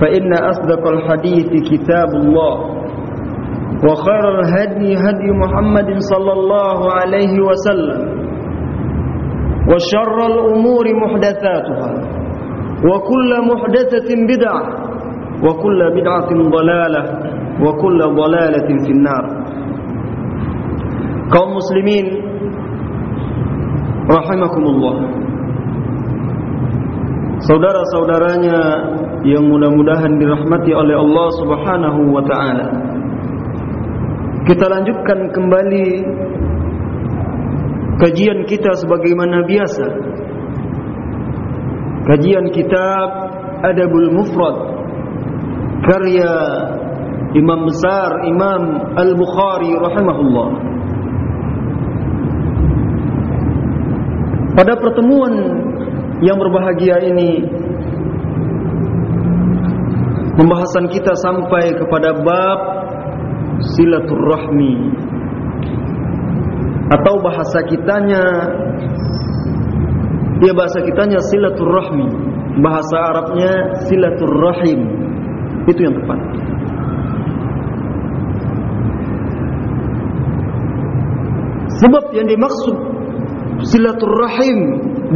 فإن أصدق الحديث كتاب الله وخير الهدي هدي محمد صلى الله عليه وسلم وشر الأمور محدثاتها وكل محدثة بدعة وكل بدعة ضلالة وكل ضلالة في النار. kaum muslimin rahimakumullah saudara-saudaranya yang mudah-mudahan dirahmati oleh Allah Subhanahu wa taala. Kita lanjutkan kembali kajian kita sebagaimana biasa. Kajian kitab Adabul Mufrad karya Imam besar Imam Al-Bukhari rahimahullah. Pada pertemuan yang berbahagia ini Pembahasan kita sampai kepada bab Silaturrahmi Atau bahasa kitanya Ya bahasa kitanya Silaturrahmi Bahasa Arabnya Silaturrahim. Itu yang tepat. Sebab yang dimaksud silaturrahim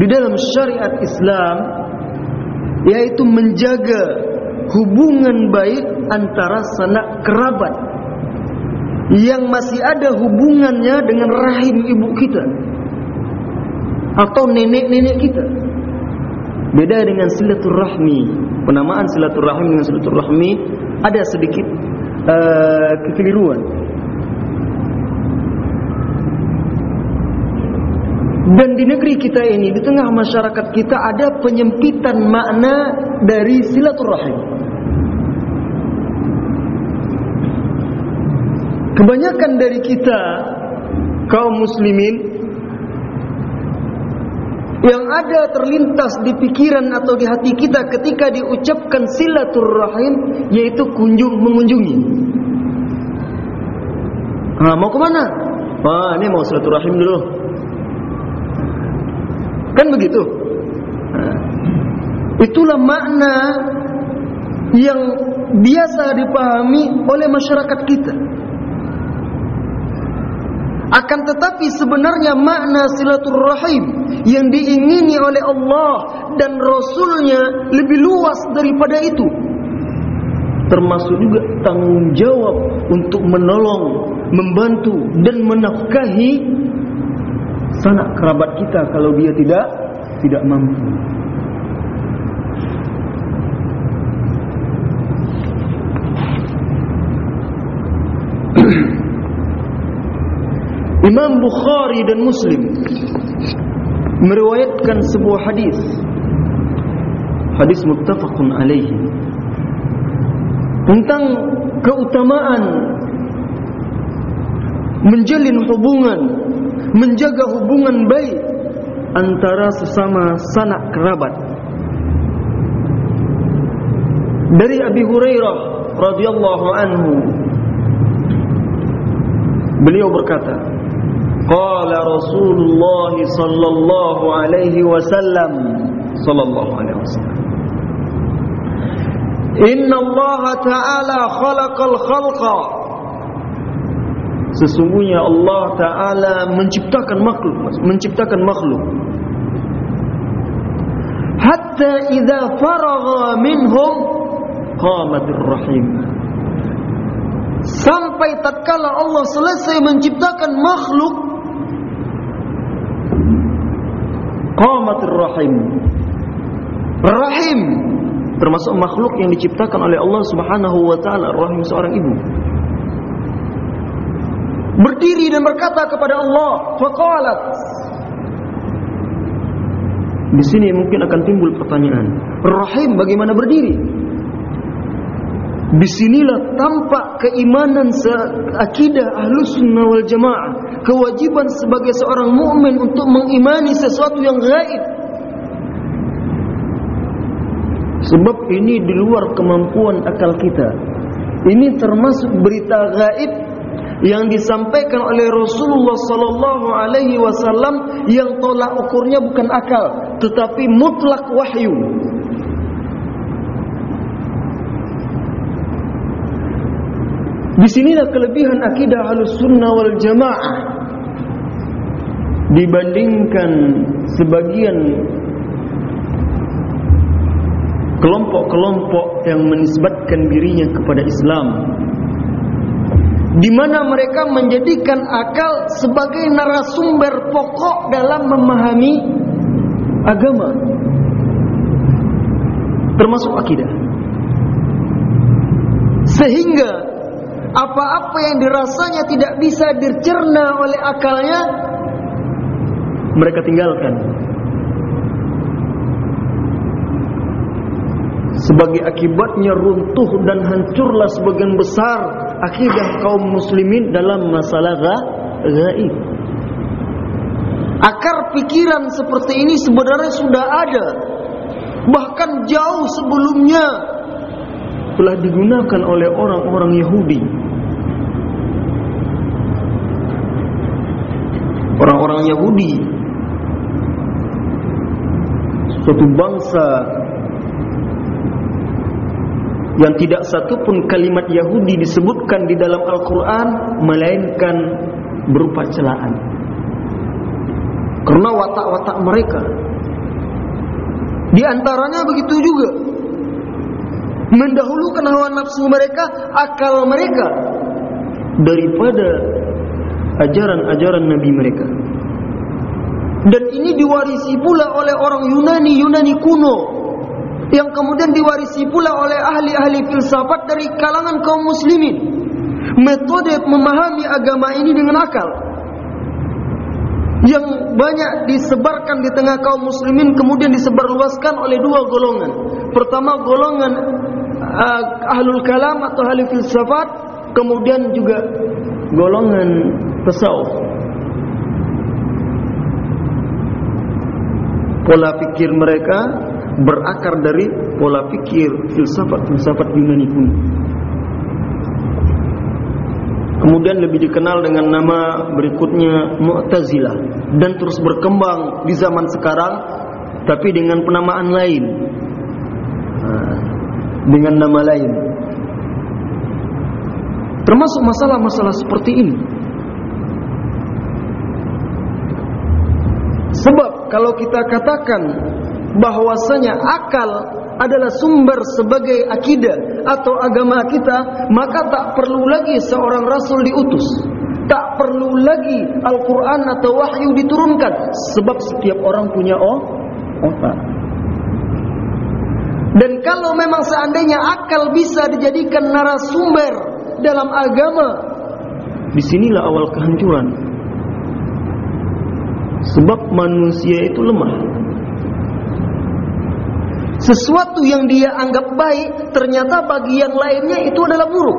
di dalam syariat Islam yaitu menjaga hubungan baik antara sanak kerabat yang masih ada hubungannya dengan rahim ibu kita atau nenek-nenek kita. Beda dengan silaturrahmi penamaan silaturrahim dengan silaturrahmi ada sedikit uh, kekeliruan. Dan di negeri kita ini, di tengah masyarakat kita ada penyempitan makna dari silaturrahim. Kebanyakan dari kita kaum muslimin yang ada terlintas di pikiran atau di hati kita ketika diucapkan silaturrahim yaitu kunjung mengunjungi. Ha, mau ke mana? Wah, ini mau silaturrahim dulu. Kan begitu. Nah, itulah makna yang biasa dipahami oleh masyarakat kita. Akan tetapi sebenarnya makna silaturrahim yang diingini oleh Allah dan Rasulnya lebih luas daripada itu. Termasuk juga tanggung jawab untuk menolong, membantu dan menafkahi sanak kerabat kita kalau dia tidak tidak mampu. Imam Bukhari dan Muslim meriwayatkan sebuah hadis. Hadis muttafaqun alaihi. Tentang keutamaan menjalin hubungan menjaga hubungan baik antara sesama sanak kerabat. Dari Abi Hurairah radhiyallahu anhu beliau berkata, qala Rasulullah sallallahu alaihi wasallam sallallahu alaihi wasallam Inna Allah Ta'ala khalaqal khalqa Sesungguhnya Allah Ta'ala menciptakan makhluk Menciptakan makhluk. Hatta idha faragha minhum qamatir rahim sampai tatkala Allah selesai menciptakan makhluk qamatir rahim. Rahim. Termasuk makhluk yang diciptakan oleh Allah Subhanahu wa taala. Rahim seorang ibu. Berdiri dan berkata kepada Allah faqalat. Di sini mungkin akan timbul pertanyaan. Rahim bagaimana berdiri di sinilah tampak keimanan akidah ahlus sunnah wal jamaah. Kewajiban sebagai seorang mukmin untuk mengimani sesuatu yang gaib. Sebab ini di luar kemampuan akal kita. Ini termasuk berita gaib yang disampaikan oleh Rasulullah sallallahu alaihi wasallam yang tolak ukurnya bukan akal tetapi mutlak wahyu. Di sinilah kelebihan akidah Ahlussunnah wal Jamaah. Dibandingkan sebagian kelompok-kelompok yang menisbatkan dirinya kepada Islam. Di mana mereka menjadikan akal sebagai narasumber pokok dalam memahami agama. Termasuk akidah. Sehingga apa-apa yang dirasanya tidak bisa dicerna oleh akalnya mereka tinggalkan sebagai akibatnya runtuh dan hancurlah sebagian besar akidah kaum muslimin dalam masalah gaib. Akar pikiran seperti ini sebenarnya sudah ada. Bahkan jauh sebelumnya telah digunakan oleh orang-orang Yahudi. Orang-orang Yahudi. Suatu bangsa yang tidak satu pun kalimat Yahudi disebutkan di dalam Al-Quran melainkan berupa celaan. Karena watak-watak mereka. Di antaranya begitu juga mendahulukan hawa nafsu mereka akal mereka daripada ajaran-ajaran Nabi mereka. Dan ini diwarisi pula oleh orang Yunani Yunani kuno yang kemudian diwarisi pula oleh ahli-ahli filsafat dari kalangan kaum muslimin. Metode memahami agama ini dengan akal yang banyak disebarkan di tengah kaum muslimin kemudian disebarluaskan oleh dua golongan pertama golongan uh, ahlul kalam atau ahli filsafat kemudian juga golongan tasawuf pola pikir mereka berakar dari pola pikir filsafat-filsafat Yunani kuno. Kemudian lebih dikenal dengan nama berikutnya Mu'tazilah dan terus berkembang di zaman sekarang tapi dengan penamaan lain. Dengan nama lain. Termasuk masalah-masalah seperti ini. Sebab kalau kita katakan bahwasanya akal adalah sumber sebagai akidah atau agama kita maka tak perlu lagi seorang rasul diutus. Tak perlu lagi Al-Quran atau wahyu diturunkan sebab setiap orang punya oh, otak. Dan kalau memang seandainya akal bisa dijadikan narasumber dalam agama disinilah awal kehancuran. Sebab manusia itu lemah sesuatu yang dia anggap baik ternyata bagi yang lainnya itu adalah buruk.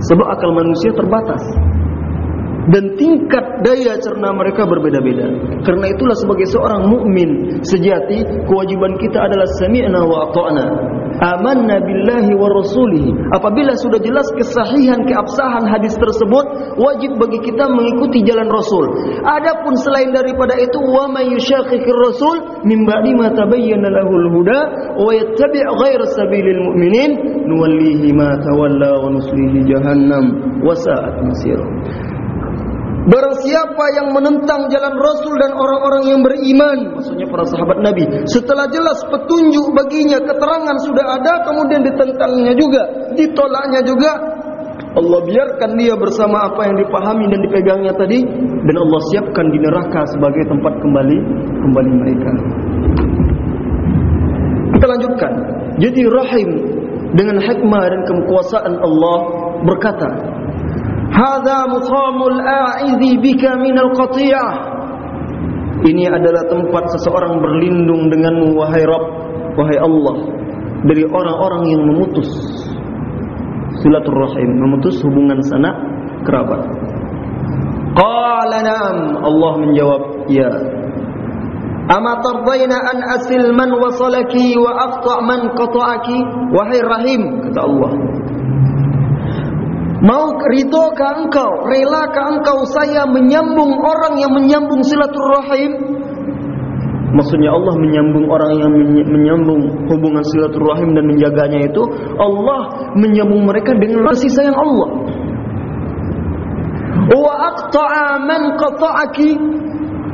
Sebab akal manusia terbatas dan tingkat daya cerna mereka berbeda-beda. Karena itulah sebagai seorang mukmin sejati, kewajiban kita adalah sami'na wa ata'na. Amanna billahi wa rasulih. Apabila sudah jelas kesahihan keabsahan hadis tersebut, wajib bagi kita mengikuti jalan Rasul. Adapun selain daripada itu, wa may yushaqiqir rasul min ba'di ma tabayyana lahul huda wa yattabi' ghayra sabilil mu'minin nuwallihi ma tawalla wa nuslihi jahannam wa sa'at masir Barang siapa yang menentang jalan Rasul dan orang-orang yang beriman, maksudnya para sahabat Nabi, setelah jelas petunjuk baginya, keterangan sudah ada, kemudian ditentangnya juga, ditolaknya juga, Allah biarkan dia bersama apa yang dipahami dan dipegangnya tadi, dan Allah siapkan di neraka sebagai tempat kembali kembali mereka. Kita lanjutkan. Jadi rahim dengan hikmah dan kekuasaan Allah berkata, Hada muqamul a'izi bika minal qatiyah Ini adalah tempat seseorang berlindung denganmu wahai Rabb Wahai Allah Dari orang-orang yang memutus Silaturrahim Memutus hubungan sanak kerabat. Qala na'am. Allah menjawab Ya. Ama tardayna an asil man wasalaki wa aqta' man qata'aki? Wahai Rahim Kata Allah Mau ridho ke engkau, rela ke engkau saya menyambung orang yang menyambung silaturrahim? Maksudnya Allah menyambung orang yang menyambung hubungan silaturrahim dan menjaganya itu Allah menyambung mereka dengan kasih sayang Allah. Wa aqta'a man qata'aki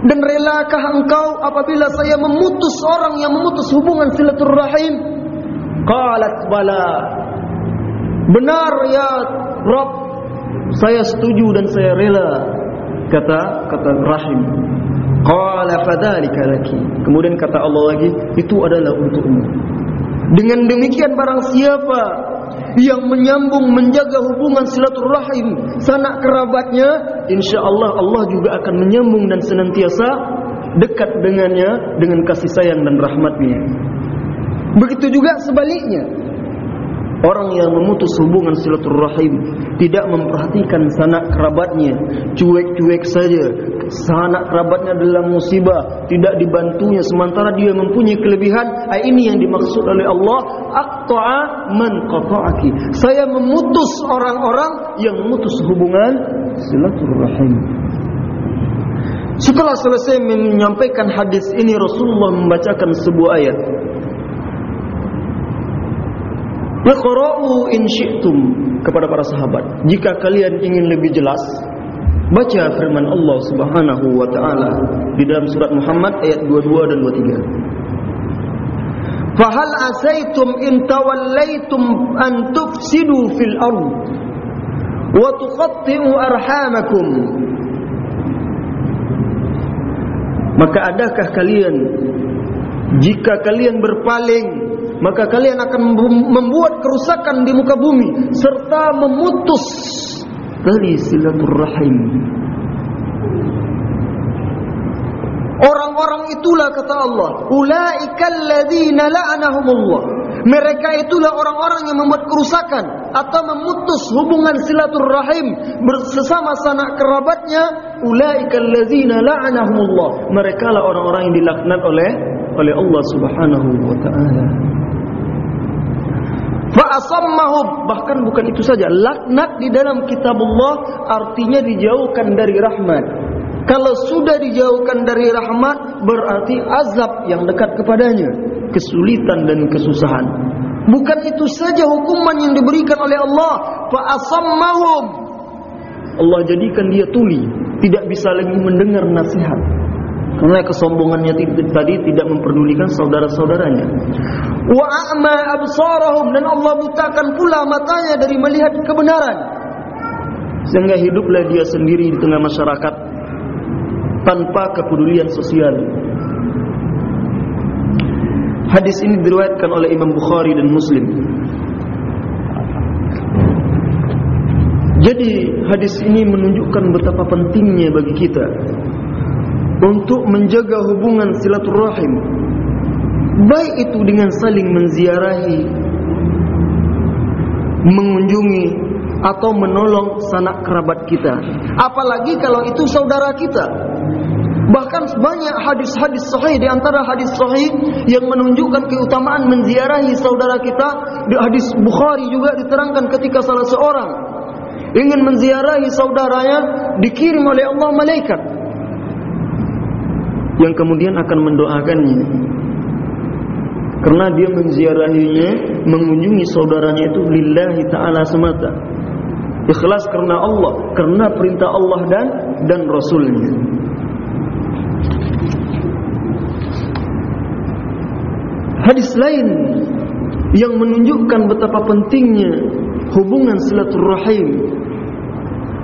dan relakah engkau apabila saya memutus orang yang memutus hubungan silaturrahim? Qalat bala. Benar ya Rob, saya setuju dan saya rela kata kata Rahim. Qala fadzalika laki. Kemudian kata Allah lagi, itu adalah untukmu. Dengan demikian barang siapa yang menyambung menjaga hubungan silaturahim sanak kerabatnya, insyaallah Allah juga akan menyambung dan senantiasa dekat dengannya dengan kasih sayang dan rahmatnya. Begitu juga sebaliknya. Orang yang memutus hubungan silaturrahim tidak memperhatikan sanak kerabatnya, cuek-cuek saja. Sanak kerabatnya dalam musibah tidak dibantunya sementara dia mempunyai kelebihan. Ini yang dimaksud oleh Allah, aqta'a man qata'aki. Saya memutus orang-orang yang memutus hubungan silaturrahim. Setelah selesai menyampaikan hadis ini Rasulullah membacakan sebuah ayat Iqra'u in syi'tum kepada para sahabat. Jika kalian ingin lebih jelas, baca firman Allah Subhanahu wa taala di dalam surat Muhammad ayat 22 dan 23. Fahal asaitum in tawallaitum an tufsidu fil ard wa tuqatti'u arhamakum Maka adakah kalian jika kalian berpaling maka kalian akan membuat kerusakan di muka bumi serta memutus tali silaturrahim. Orang-orang itulah kata Allah, ulaikal ladzina la'anahumullah. Mereka itulah orang-orang yang membuat kerusakan atau memutus hubungan silaturrahim bersama sanak kerabatnya, ulaikal ladzina la'anahumullah. Mereka lah orang-orang yang dilaknat oleh oleh Allah Subhanahu wa taala. Fa'asammahum bahkan bukan itu saja laknat di dalam kitabullah artinya dijauhkan dari rahmat. Kalau sudah dijauhkan dari rahmat berarti azab yang dekat kepadanya, kesulitan dan kesusahan. Bukan itu saja hukuman yang diberikan oleh Allah, fa'asammahum. Allah jadikan dia tuli, tidak bisa lagi mendengar nasihat. Karena kesombongannya tadi tidak memperdulikan saudara-saudaranya. Wa a'ma absarahum dan Allah butakan pula matanya dari melihat kebenaran. Sehingga hiduplah dia sendiri di tengah masyarakat tanpa kepedulian sosial. Hadis ini diriwayatkan oleh Imam Bukhari dan Muslim. Jadi hadis ini menunjukkan betapa pentingnya bagi kita untuk menjaga hubungan silaturahim. Baik itu dengan saling menziarahi mengunjungi atau menolong sanak kerabat kita. Apalagi kalau itu saudara kita. Bahkan banyak hadis-hadis sahih di antara hadis sahih yang menunjukkan keutamaan menziarahi saudara kita di hadis Bukhari juga diterangkan ketika salah seorang ingin menziarahi saudaranya dikirim oleh Allah malaikat yang kemudian akan mendoakannya karena dia menziarahinya mengunjungi saudaranya itu lillahi ta'ala semata Ikhlas karena Allah, karena perintah Allah dan dan Rasulnya. Hadis lain yang menunjukkan betapa pentingnya hubungan silaturahim.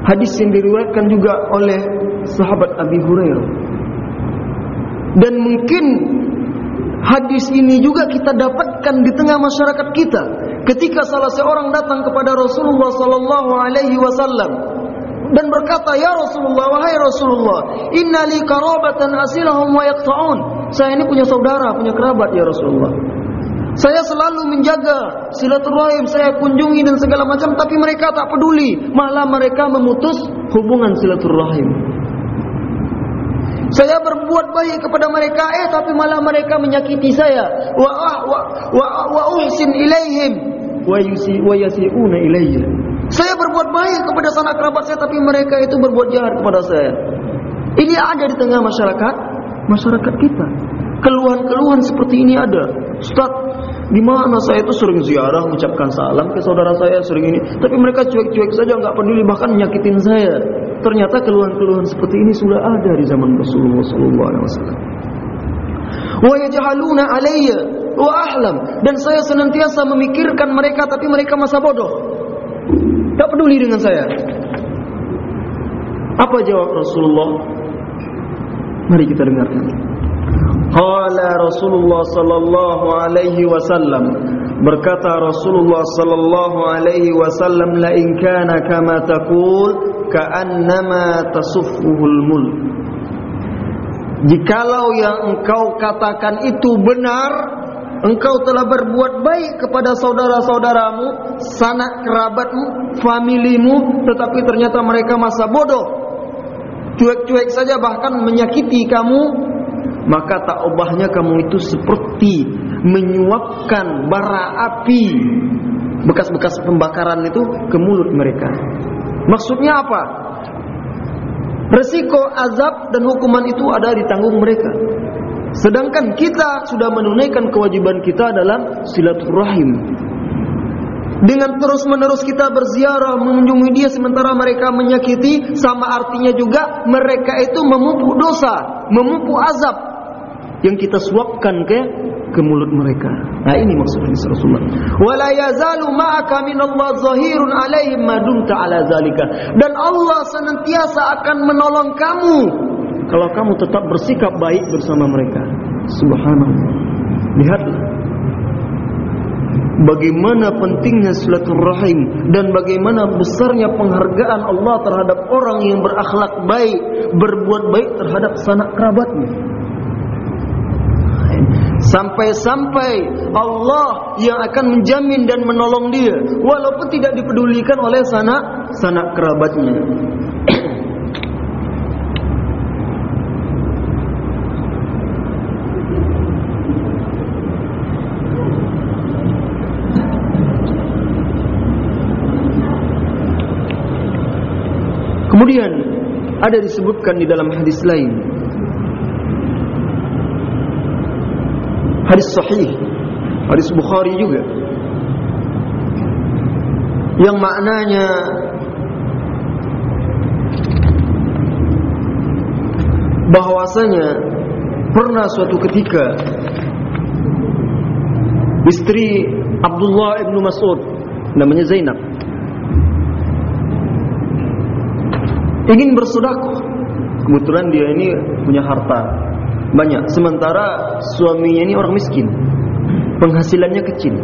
Hadis yang diriwayatkan juga oleh sahabat Abi Hurairah. Dan mungkin hadis ini juga kita dapatkan di tengah masyarakat kita. Ketika salah seorang datang kepada Rasulullah sallallahu alaihi wasallam dan berkata ya Rasulullah wahai Rasulullah inna li qarabatan asilahum wa yaqta'un. Saya ini punya saudara punya kerabat ya Rasulullah. Saya selalu menjaga silaturahim, saya kunjungi dan segala macam tapi mereka tak peduli, malah mereka memutus hubungan silaturahim. Saya berbuat baik kepada mereka eh tapi malah mereka menyakiti saya. Wa wa wa, wa uhsin ilaihim wa yusi wa yasiuna ilayya. Saya berbuat baik kepada sanak kerabat saya tapi mereka itu berbuat jahat kepada saya. Ini ada di tengah masyarakat masyarakat kita. Keluhan-keluhan seperti ini ada. Ustaz, di mana saya itu sering ziarah mengucapkan salam ke saudara saya sering ini, tapi mereka cuek-cuek saja enggak peduli bahkan menyakitin saya. Ternyata keluhan-keluhan seperti ini sudah ada di zaman Rasulullah sallallahu alaihi wasallam. Wa yajhaluna alayya wa ahlam dan saya senantiasa memikirkan mereka tapi mereka masa bodoh. Tak peduli dengan saya. Apa jawab Rasulullah? Mari kita dengarkan. Qala Rasulullah sallallahu alaihi wasallam berkata Rasulullah sallallahu alaihi wasallam la in kana kama taqul ka'annama tasuffuhul mulk. Jikalau yang engkau katakan itu benar engkau telah berbuat baik kepada saudara-saudaramu sanak kerabatmu familimu tetapi ternyata mereka masa bodoh. Cuek-cuek saja bahkan menyakiti kamu maka tak ubahnya kamu itu seperti menyuapkan bara api. Bekas-bekas pembakaran itu ke mulut mereka. Maksudnya apa? Resiko azab dan hukuman itu ada di tanggung mereka. Sedangkan kita sudah menunaikan kewajiban kita dalam silaturahim. Dengan terus-menerus kita berziarah mengunjungi dia sementara mereka menyakiti sama artinya juga mereka itu memupuk dosa, memupuk azab yang kita suapkan ke ke mulut mereka. Nah ini maksudnya Rasulullah. Wala yazalu ma'aka min Allah zahirun alaihim ma dumta ala zalika. Dan Allah senantiasa akan menolong kamu kalau kamu tetap bersikap baik bersama mereka. Subhanallah. Lihatlah bagaimana pentingnya silaturahim dan bagaimana besarnya penghargaan Allah terhadap orang yang berakhlak baik, berbuat baik terhadap sanak kerabatnya. Sampai-sampai Allah yang akan menjamin dan menolong dia. Walaupun tidak dipedulikan oleh sanak sanak kerabatnya. Kemudian ada disebutkan di dalam hadis lain hadis sahih. Hadis Bukhari juga. Yang maknanya bahwasanya pernah suatu ketika istri Abdullah ibnu Mas'ud namanya Zainab ingin bersedekah. Kebetulan dia ini punya harta banyak. Sementara suaminya ini orang miskin. Penghasilannya kecil.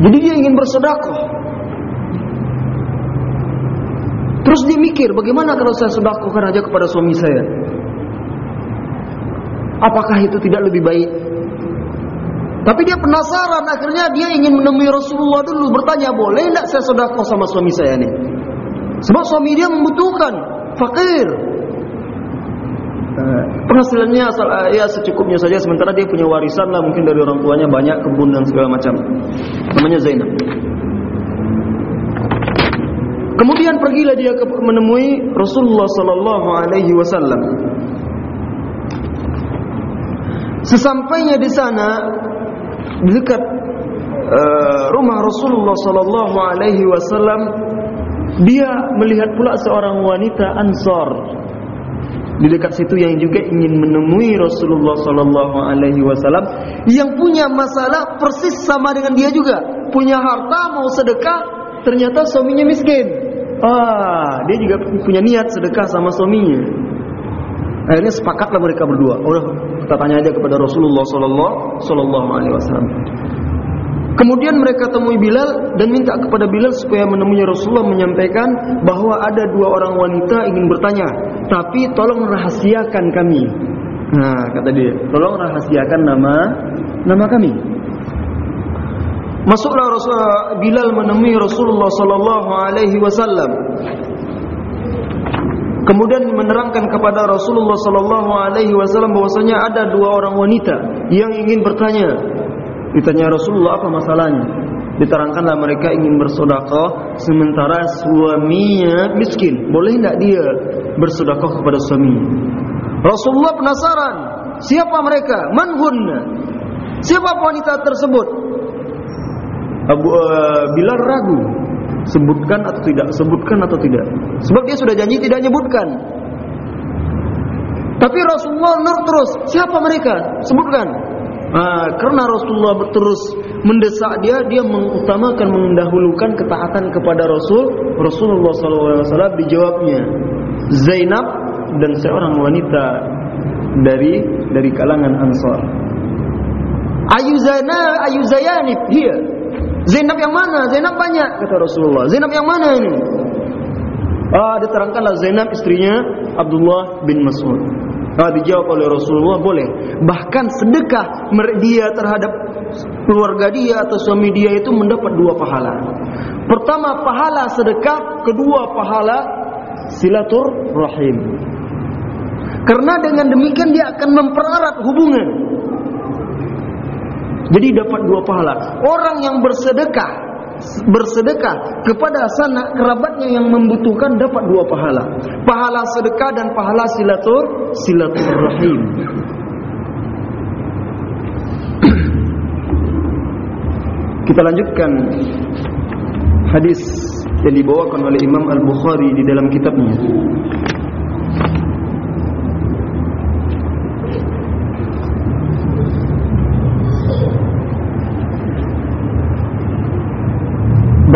Jadi dia ingin bersedekah. Terus dia mikir bagaimana kalau saya sedekahkan aja kepada suami saya? Apakah itu tidak lebih baik? Tapi dia penasaran. Akhirnya dia ingin menemui Rasulullah dulu. Bertanya boleh tidak saya sedekah sama suami saya ini? Sebab suami dia membutuhkan fakir penghasilannya asal ya secukupnya saja sementara dia punya warisan lah mungkin dari orang tuanya banyak kebun dan segala macam. Namanya Zainab. Kemudian pergilah dia ke menemui Rasulullah sallallahu alaihi wasallam. Sesampainya di sana dekat uh, rumah Rasulullah sallallahu alaihi wasallam dia melihat pula seorang wanita Ansar di dekat situ yang juga ingin menemui Rasulullah sallallahu alaihi wasallam yang punya masalah persis sama dengan dia juga. Punya harta mau sedekah ternyata suaminya miskin. Ah dia juga punya niat sedekah sama suaminya. Akhirnya sepakatlah mereka berdua. Udah kita tanya aja kepada Rasulullah sallallahu alaihi wasallam Kemudian mereka temui Bilal dan minta kepada Bilal supaya menemui Rasulullah menyampaikan bahawa ada dua orang wanita ingin bertanya, tapi tolong rahasiakan kami. Nah, kata dia, tolong rahasiakan nama nama kami. Masuklah Rasulullah Bilal menemui Rasulullah sallallahu alaihi wasallam. Kemudian menerangkan kepada Rasulullah sallallahu alaihi wasallam bahwasanya ada dua orang wanita yang ingin bertanya Ditanya Rasulullah apa masalahnya? Diterangkanlah mereka ingin bersedekah sementara suaminya miskin. Boleh tidak dia bersedekah kepada suami? Rasulullah penasaran. Siapa mereka? Manhunna? Siapa wanita tersebut? Abu uh, Bilal ragu. Sebutkan atau tidak? Sebutkan atau tidak? Sebab dia sudah janji tidak menyebutkan. Tapi Rasulullah nur terus. Siapa mereka? Sebutkan. Ah, karena Rasulullah terus mendesak dia, dia mengutamakan mendahulukan ketaatan kepada Rasul. Rasulullah SAW dijawabnya Zainab dan seorang wanita dari dari kalangan Ansar. Ayu Zainab, Ayu Zayanib, dia. Zainab yang mana? Zainab banyak kata Rasulullah. Zainab yang mana ini? Ah, diterangkanlah Zainab istrinya Abdullah bin Mas'ud. Ah, dijawab oleh Rasulullah boleh. Bahkan sedekah dia terhadap keluarga dia atau suami dia itu mendapat dua pahala. Pertama pahala sedekah, kedua pahala silaturahim. Karena dengan demikian dia akan mempererat hubungan. Jadi dapat dua pahala. Orang yang bersedekah bersedekah kepada sanak kerabatnya yang membutuhkan dapat dua pahala. Pahala sedekah dan pahala silatur silaturahim. Kita lanjutkan hadis yang dibawakan oleh Imam Al-Bukhari di dalam kitabnya.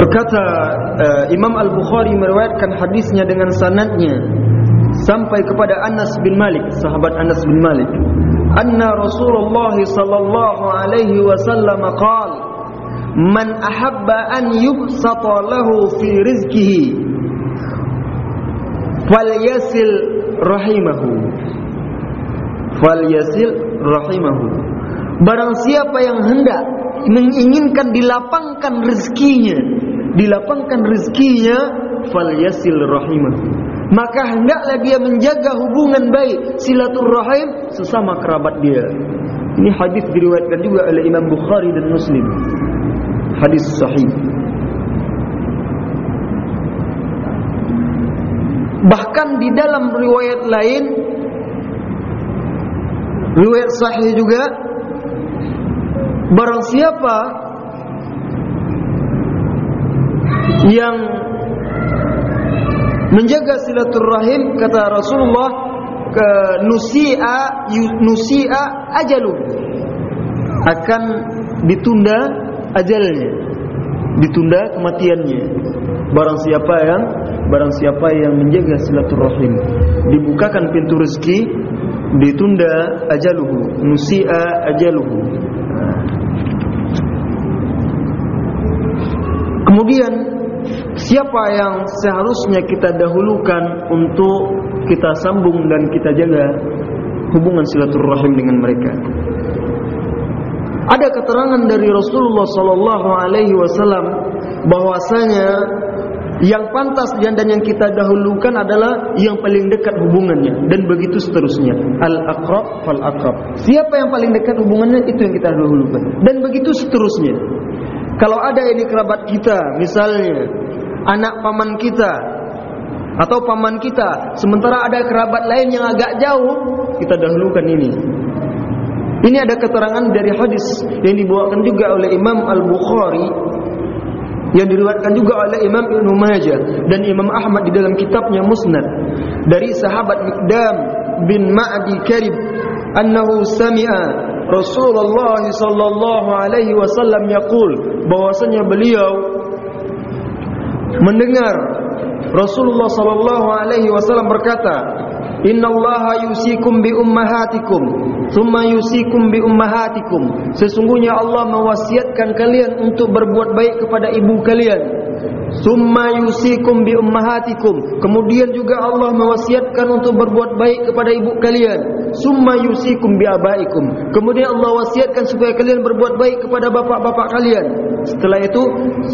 Berkata uh, Imam Al-Bukhari meriwayatkan hadisnya dengan sanadnya. Sampai kepada Anas bin Malik, sahabat Anas bin Malik. Anna Rasulullah sallallahu alaihi wasallam qaal Man ahabba an yubsata lahu fi rizqihi falyasil rahimahu. Falyasil rahimahu. Barang siapa yang hendak menginginkan dilapangkan rezekinya dilapangkan rezekinya falyasil rahimah. Maka hendaklah dia menjaga hubungan baik silaturahim sesama kerabat dia. Ini hadis diriwayatkan juga oleh Imam Bukhari dan Muslim. Hadis sahih. Bahkan di dalam riwayat lain riwayat sahih juga barang siapa yang menjaga silaturahim kata Rasulullah ke nusia nusia ajalu akan ditunda ajalnya ditunda kematiannya. Barang siapa yang barang siapa yang menjaga silaturahim dibukakan pintu rezeki ditunda ajaluhu nusia ajaluhu. Kemudian siapa yang seharusnya kita dahulukan untuk kita sambung dan kita jaga hubungan silaturahim dengan mereka. Ada keterangan dari Rasulullah sallallahu alaihi wasallam bahwasanya yang pantas dan yang kita dahulukan adalah yang paling dekat hubungannya dan begitu seterusnya. Al-aqrab fal aqrab. Siapa yang paling dekat hubungannya itu yang kita dahulukan dan begitu seterusnya. Kalau ada ini kerabat kita misalnya anak paman kita atau paman kita. Sementara ada kerabat lain yang agak jauh kita dahulukan ini. Ini ada keterangan dari hadis yang dibawakan juga oleh Imam Al-Bukhari yang diriwayatkan juga oleh Imam Ibn Majah dan Imam Ahmad di dalam kitabnya Musnad. Dari sahabat Miqdam bin Ma'di Karib annahu sami'a Rasulullah sallallahu alaihi wasallam yaqul bahwasanya beliau mendengar Rasulullah sallallahu alaihi wasallam berkata Inna Allah yusikum bi ummahatikum Thumma yusikum bi ummahatikum. Sesungguhnya Allah mewasiatkan kalian untuk berbuat baik kepada ibu kalian. Thumma yusikum bi ummahatikum. Kemudian juga Allah mewasiatkan untuk berbuat baik kepada ibu kalian. Thumma yusikum bi abaikum. Kemudian Allah wasiatkan supaya kalian berbuat baik kepada bapak-bapak kalian. Setelah itu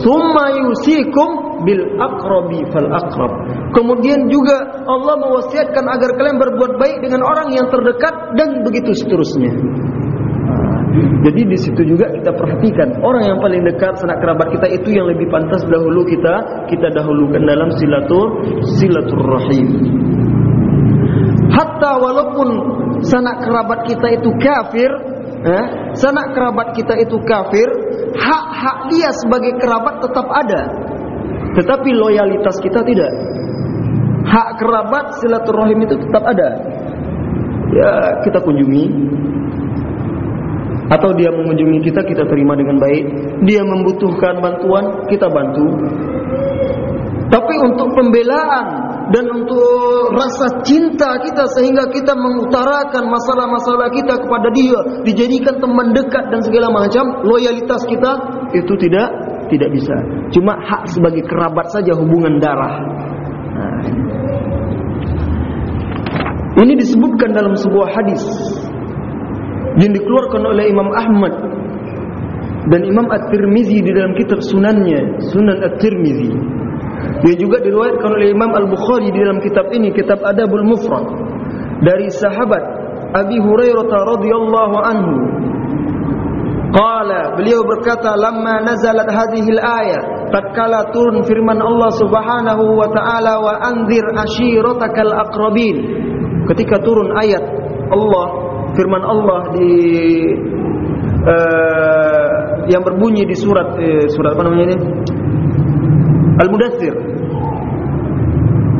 Thumma yusikum bil aqrabi fal aqrab. Kemudian juga Allah mewasiatkan agar kalian berbuat baik dengan orang yang terdekat dan begitu seterusnya. Jadi di situ juga kita perhatikan orang yang paling dekat sanak kerabat kita itu yang lebih pantas dahulu kita kita dahulukan dalam silatur silaturrahim. Hatta walaupun sanak kerabat kita itu kafir, eh, sanak kerabat kita itu kafir, hak-hak dia sebagai kerabat tetap ada. Tetapi loyalitas kita tidak. Hak kerabat silaturahim itu tetap ada. Ya, kita kunjungi. Atau dia mengunjungi kita, kita terima dengan baik. Dia membutuhkan bantuan, kita bantu. Tapi untuk pembelaan dan untuk rasa cinta kita sehingga kita mengutarakan masalah-masalah kita kepada dia, dijadikan teman dekat dan segala macam, loyalitas kita itu tidak tidak bisa. Cuma hak sebagai kerabat saja hubungan darah. Nah. Ini disebutkan dalam sebuah hadis yang dikeluarkan oleh Imam Ahmad dan Imam At-Tirmizi di dalam kitab Sunannya, Sunan At-Tirmizi. Dia juga diriwayatkan oleh Imam Al-Bukhari di dalam kitab ini, kitab Adabul Mufrad dari sahabat Abi Hurairah radhiyallahu anhu Qala beliau berkata lamma nazalat hadhil ayat tatkala turun firman Allah Subhanahu wa taala wa anzir ashiratakal aqrabin. Ketika turun ayat Allah firman Allah di uh, yang berbunyi di surat uh, surat apa namanya ini Al-Mudaththir.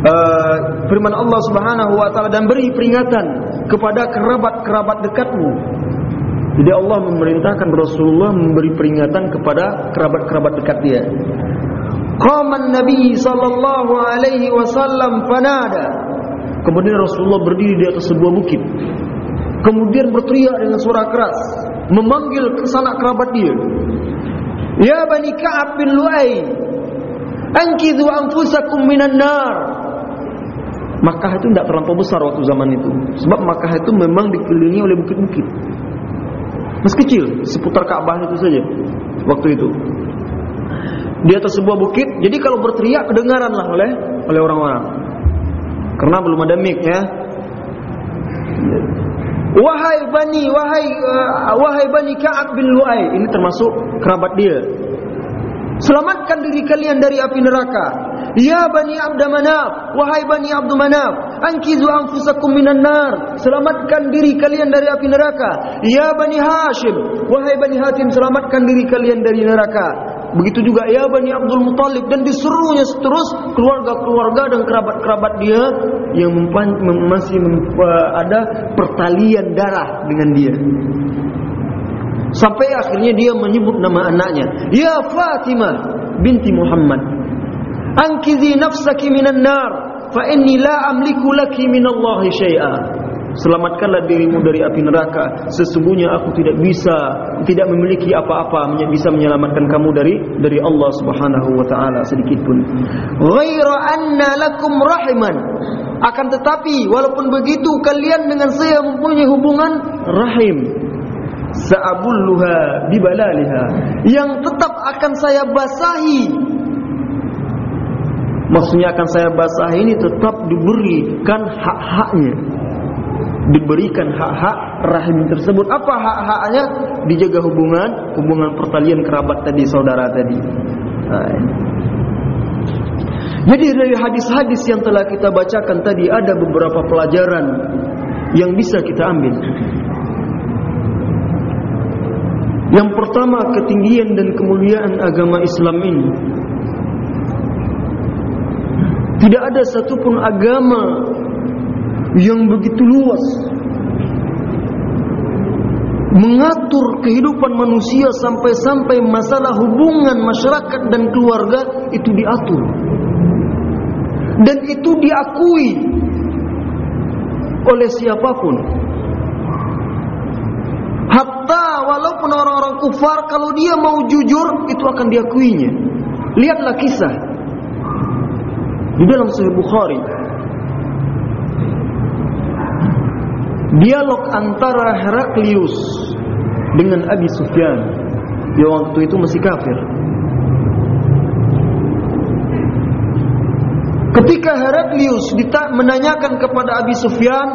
Uh, firman Allah Subhanahu wa taala dan beri peringatan kepada kerabat-kerabat dekatmu jadi Allah memerintahkan Rasulullah memberi peringatan kepada kerabat-kerabat dekat dia. Qaman Nabi sallallahu alaihi wasallam fanada. Kemudian Rasulullah berdiri di atas sebuah bukit. Kemudian berteriak dengan suara keras, memanggil ke sanak kerabat dia. Ya Bani Ka'ab bin Lu'ay, anqidhu anfusakum minan nar. Makkah itu tidak terlampau besar waktu zaman itu. Sebab Makkah itu memang dikelilingi oleh bukit-bukit. Masih kecil, seputar Ka'bah itu saja waktu itu. Di atas sebuah bukit, jadi kalau berteriak kedengaranlah oleh oleh orang-orang. Karena belum ada mic ya. Wahai bani, wahai uh, wahai bani Ka'ab bin Lu'ay, ini termasuk kerabat dia. Selamatkan diri kalian dari api neraka. Ya Bani Abd Manaf, wahai Bani Abd Manaf, ankizu anfusakum minan nar. Selamatkan diri kalian dari api neraka. Ya Bani Hashim, wahai Bani Hatim, selamatkan diri kalian dari neraka. Begitu juga ya Bani Abdul Muttalib dan disuruhnya seterus keluarga-keluarga dan kerabat-kerabat dia yang masih ada pertalian darah dengan dia. Sampai akhirnya dia menyebut nama anaknya, ya Fatimah binti Muhammad. Ankizi nafsaki minan nar fa inni la amliku laki minallahi syai'a. Selamatkanlah dirimu dari api neraka. Sesungguhnya aku tidak bisa, tidak memiliki apa-apa bisa menyelamatkan kamu dari dari Allah Subhanahu wa taala sedikit pun. Ghaira anna lakum rahiman. Akan tetapi walaupun begitu kalian dengan saya mempunyai hubungan rahim. Sa'abulluha bibalaliha yang tetap akan saya basahi Maksudnya akan saya basah ini tetap diberikan hak-haknya. Diberikan hak-hak rahim tersebut. Apa hak-haknya? Dijaga hubungan, hubungan pertalian kerabat tadi, saudara tadi. Jadi dari hadis-hadis yang telah kita bacakan tadi ada beberapa pelajaran yang bisa kita ambil. Yang pertama ketinggian dan kemuliaan agama Islam ini Tidak ada satupun agama yang begitu luas mengatur kehidupan manusia sampai-sampai masalah hubungan masyarakat dan keluarga itu diatur. Dan itu diakui oleh siapa pun. Hatta walaupun orang-orang kufar kalau dia mau jujur itu akan diakuinya. Lihatlah kisah di dalam sahih Bukhari dialog antara Heraklius dengan Abi Sufyan yang waktu itu masih kafir. Ketika Heraklius menanyakan kepada Abi Sufyan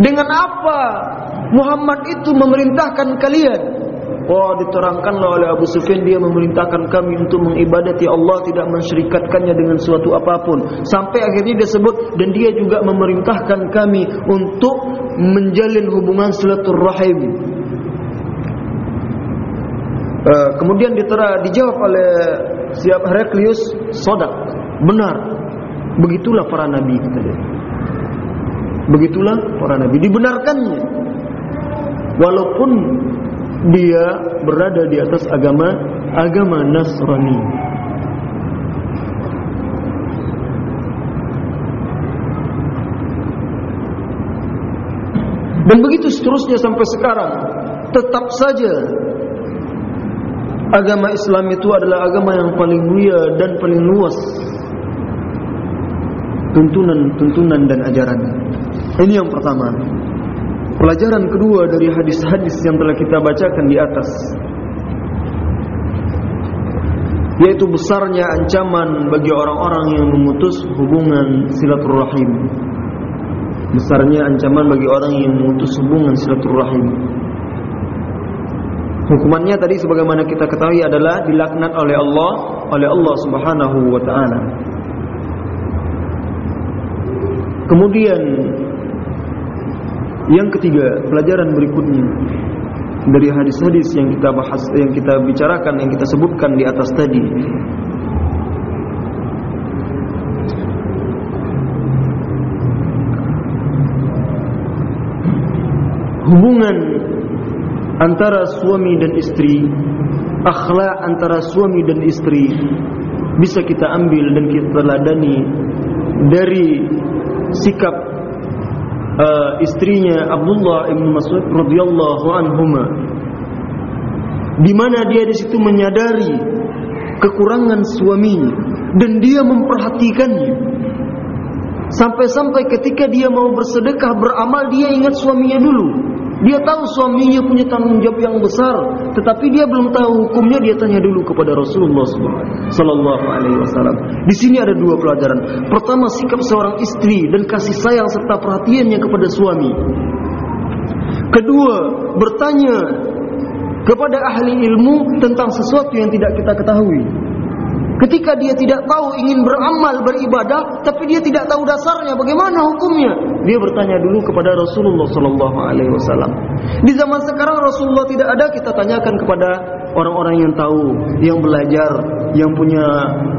dengan apa Muhammad itu memerintahkan kalian Oh diterangkanlah oleh Abu Sufyan dia memerintahkan kami untuk mengibadati Allah tidak mensyirikatkannya dengan suatu apapun. Sampai akhirnya dia sebut dan dia juga memerintahkan kami untuk menjalin hubungan silaturrahim. Uh, kemudian ditera dijawab oleh siap Heraklius, sodak, benar. Begitulah para nabi kita lihat. Begitulah para nabi dibenarkannya. Walaupun dia berada di atas agama agama Nasrani. Dan begitu seterusnya sampai sekarang tetap saja agama Islam itu adalah agama yang paling mulia dan paling luas tuntunan-tuntunan dan ajaran. Ini yang pertama. Pelajaran kedua dari hadis-hadis yang telah kita bacakan di atas yaitu besarnya ancaman bagi orang-orang yang memutus hubungan silaturahim. Besarnya ancaman bagi orang yang memutus hubungan silaturahim. Hukumannya tadi sebagaimana kita ketahui adalah dilaknat oleh Allah oleh Allah Subhanahu wa taala. Kemudian yang ketiga, pelajaran berikutnya dari hadis-hadis yang kita bahas, yang kita bicarakan, yang kita sebutkan di atas tadi. Hubungan antara suami dan istri, akhlak antara suami dan istri bisa kita ambil dan kita teladani dari sikap uh, istrinya Abdullah bin Mas'ud radhiyallahu anhuma. Di mana dia di situ menyadari kekurangan suaminya dan dia memperhatikannya. Sampai-sampai ketika dia mau bersedekah beramal dia ingat suaminya dulu dia tahu suaminya punya tanggung jawab yang besar, tetapi dia belum tahu hukumnya. Dia tanya dulu kepada Rasulullah Sallallahu Alaihi Wasallam. Di sini ada dua pelajaran. Pertama, sikap seorang istri dan kasih sayang serta perhatiannya kepada suami. Kedua, bertanya kepada ahli ilmu tentang sesuatu yang tidak kita ketahui. Ketika dia tidak tahu ingin beramal beribadah, tapi dia tidak tahu dasarnya, bagaimana hukumnya? Dia bertanya dulu kepada Rasulullah Sallallahu Alaihi Wasallam. Di zaman sekarang Rasulullah tidak ada, kita tanyakan kepada orang-orang yang tahu, yang belajar, yang punya,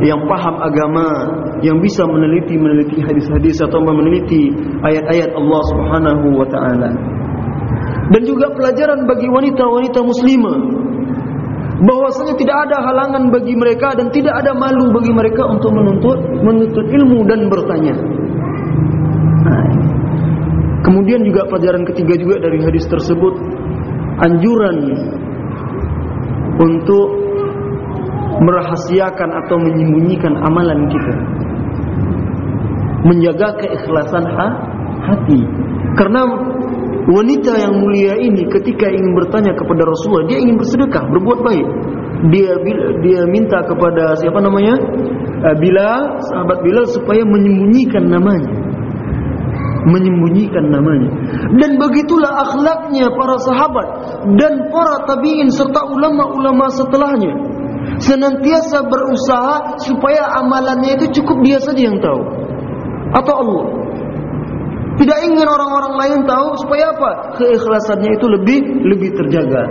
yang paham agama, yang bisa meneliti meneliti hadis-hadis atau meneliti ayat-ayat Allah Subhanahu Wa Taala. Dan juga pelajaran bagi wanita-wanita muslimah bahwasanya tidak ada halangan bagi mereka dan tidak ada malu bagi mereka untuk menuntut menuntut ilmu dan bertanya. Kemudian juga pelajaran ketiga juga dari hadis tersebut anjuran untuk merahasiakan atau menyembunyikan amalan kita. Menjaga keikhlasan hati. Karena wanita yang mulia ini ketika ingin bertanya kepada Rasulullah dia ingin bersedekah berbuat baik. Dia dia minta kepada siapa namanya? Eh, Bilal sahabat Bilal supaya menyembunyikan namanya. Menyembunyikan namanya. Dan begitulah akhlaknya para sahabat dan para tabiin serta ulama-ulama setelahnya. Senantiasa berusaha supaya amalannya itu cukup dia saja yang tahu. Atau Allah tidak ingin orang-orang lain tahu supaya apa? Keikhlasannya itu lebih lebih terjaga.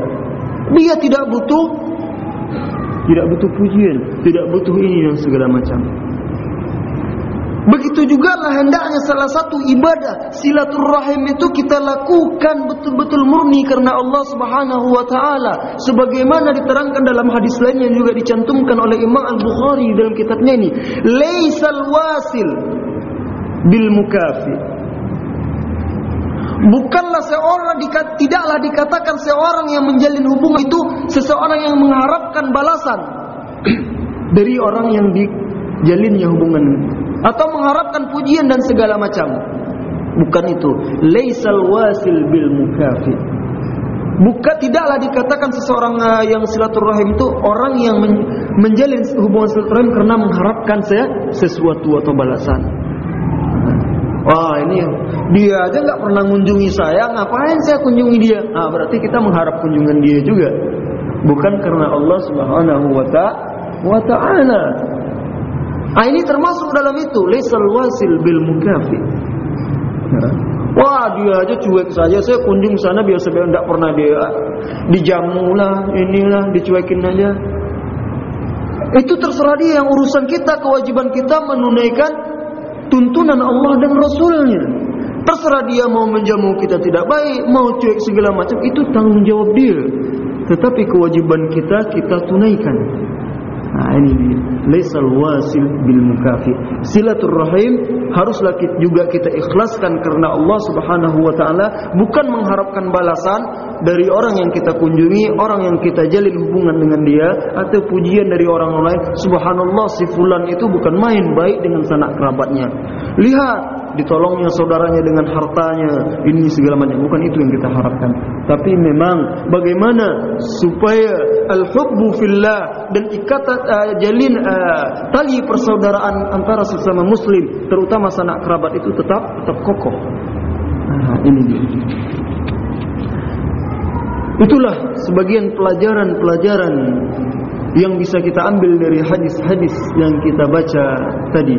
Dia tidak butuh tidak butuh pujian, tidak butuh ini dan segala macam. Begitu juga lah hendaknya salah satu ibadah silaturrahim itu kita lakukan betul-betul murni karena Allah Subhanahu wa taala sebagaimana diterangkan dalam hadis lain yang juga dicantumkan oleh Imam Al-Bukhari dalam kitabnya ini laisal wasil bil mukafi bukanlah seorang tidaklah dikatakan seorang yang menjalin hubungan itu seseorang yang mengharapkan balasan dari orang yang dijalinnya hubungan atau mengharapkan pujian dan segala macam. Bukan itu. Laisal wasil bil mukafi. Bukan tidaklah dikatakan seseorang uh, yang silaturahim itu orang yang men menjalin hubungan silaturahim karena mengharapkan saya sesuatu atau balasan. Wah ini dia aja nggak pernah mengunjungi saya, ngapain saya kunjungi dia? Ah berarti kita mengharap kunjungan dia juga, bukan karena Allah Subhanahu wa Ta'ala. Ah ini termasuk dalam itu laisal wasil bil mukafi. Ya. Wah dia aja cuek saja. Saya kunjung sana biasa biasa tidak pernah dia dijamu lah, inilah dicuekin aja. Itu terserah dia yang urusan kita, kewajiban kita menunaikan tuntunan Allah dan Rasulnya. Terserah dia mau menjamu kita tidak baik, mau cuek segala macam itu tanggung jawab dia. Tetapi kewajiban kita kita tunaikan. Nah ini dia. Laisal wasil bil mukafi. Silaturrahim haruslah juga kita ikhlaskan karena Allah Subhanahu wa taala bukan mengharapkan balasan dari orang yang kita kunjungi, orang yang kita jalin hubungan dengan dia atau pujian dari orang lain. Subhanallah si fulan itu bukan main baik dengan sanak kerabatnya. Lihat ditolongnya saudaranya dengan hartanya ini segala macam bukan itu yang kita harapkan tapi memang bagaimana supaya al-hubbu fillah dan ikatan uh, jalin uh, tali persaudaraan antara sesama muslim terutama sanak kerabat itu tetap tetap kokoh nah ini dia itulah sebagian pelajaran-pelajaran yang bisa kita ambil dari hadis-hadis yang kita baca tadi